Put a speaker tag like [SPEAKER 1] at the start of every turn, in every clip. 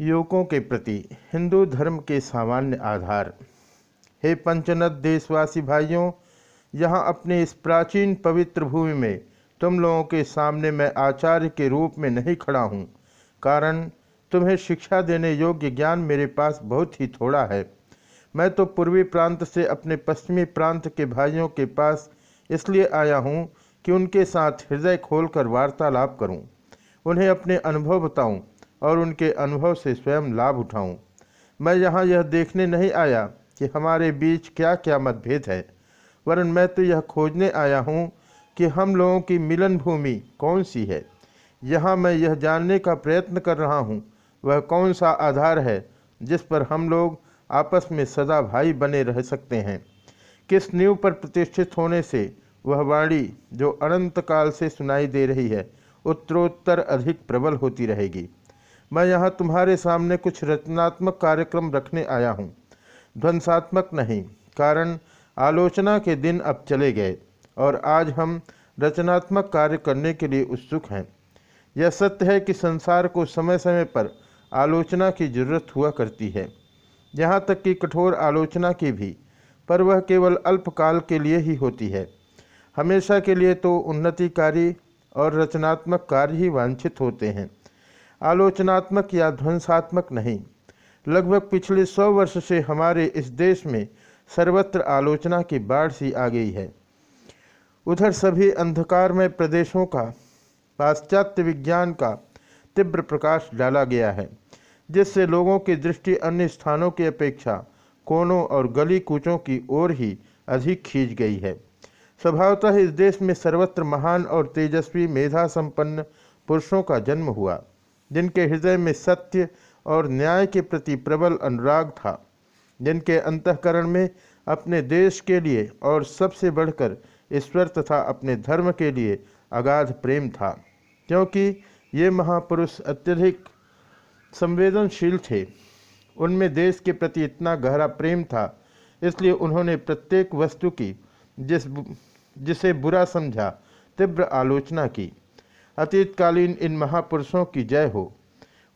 [SPEAKER 1] युवकों के प्रति हिंदू धर्म के सामान्य आधार। हे पंचनद देशवासी भाइयों, यहाँ अपने इस प्राचीन पवित्र भूमि में तुम लोगों के सामने मैं आचार्य के रूप में नहीं खड़ा हूँ, कारण तुम्हें शिक्षा देने योग्य ज्ञान मेरे पास बहुत ही थोड़ा है। मैं तो पूर्वी प्रांत से अपने पश्चिमी प्रांत के भाइयों के पास इसलिए आया हूँ कि उनके साथ हृदय खोलकर वार्तालाप करूँ। उन्हें अपने अनुभव बताऊँ और उनके अनुभव से स्वयं लाभ उठाऊं। मैं यहाँ यह देखने नहीं आया कि हमारे बीच क्या क्या मतभेद है, वरन मैं तो यह खोजने आया हूँ कि हम लोगों की मिलन भूमि कौन सी है। यहाँ मैं यह जानने का प्रयत्न कर रहा हूँ, वह कौन सा आधार है जिस पर हम लोग आपस में सदा भाई बने रह सकते हैं। किस नींव पर प्रतिष्ठित होने से वह वाणी जो अनंत काल से सुनाई दे रही है, उत्तरोत्तर अधिक प्रबल होती रहेगी। मैं यहाँ तुम्हारे सामने कुछ रचनात्मक कार्यक्रम रखने आया हूँ। ध्वंसात्मक नहीं, कारण आलोचना के दिन अब चले गए और आज हम रचनात्मक कार्य करने के लिए उत्सुक हैं। यह सत्य है कि संसार को समय समय पर आलोचना की ज़रूरत हुआ करती है। यहाँ तक कि कठोर आलोचना की भी, पर वह केवल अल्पकाल के लिए ही होती है। हमेशा के लिए तो उन्नतिकारी और रचनात्मक कार्य ही वांछित होते हैं। आलोचनात्मक या ध्वंसात्मक नहीं। लगभग पिछले सौ वर्ष से हमारे इस देश में सर्वत्र आलोचना की बाढ़ सी आ गई है। उधर सभी अंधकारमय प्रदेशों का, पाश्चात्य विज्ञान का तीव्र प्रकाश डाला गया है, जिससे लोगों की दृष्टि अन्य स्थानों की अपेक्षा कोनों और गली कूचों की ओर ही अधिक खींच गई है। स्वभावतः इस देश में सर्वत्र महान और तेजस्वी मेधा संपन्न पुरुषों का जन्म हुआ। जिनके हृदय में सत्य और न्याय के प्रति प्रबल अनुराग था, जिनके अंतकरण में अपने देश के लिए और सबसे बढ़कर ईश्वर तथा अपने धर्म के लिए अगाध प्रेम था, क्योंकि ये महापुरुष अत्यधिक संवेदनशील थे। उनमें देश के प्रति इतना गहरा प्रेम था, इसलिए उन्होंने प्रत्येक वस्तु की जिस जिसे बुरा समझा, तीव्र आलोचना की। अतीतकालीन इन महापुरुषों की जय हो।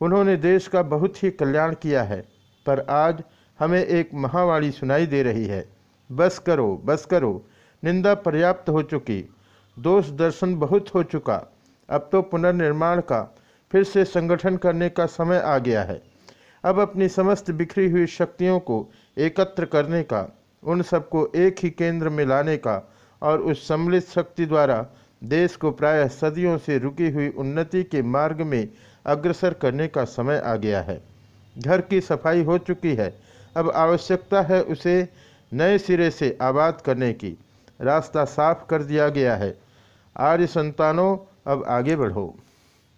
[SPEAKER 1] उन्होंने देश का बहुत ही कल्याण किया है, पर आज हमें एक महावाणी सुनाई दे रही है। बस करो बस करो, निंदा पर्याप्त हो चुकी, दोष दर्शन बहुत हो चुका, अब तो पुनर्निर्माण का, फिर से संगठन करने का समय आ गया है। अब अपनी समस्त बिखरी हुई शक्तियों को एकत्र करने का, उन सबको एक ही केंद्र में लाने का, और उस सम्मिलित शक्ति द्वारा देश को प्रायः सदियों से रुकी हुई उन्नति के मार्ग में अग्रसर करने का समय आ गया है। घर की सफ़ाई हो चुकी है। अब आवश्यकता है उसे नए सिरे से आबाद करने की। रास्ता साफ़ कर दिया गया है। आर्य संतानों, अब आगे बढ़ो।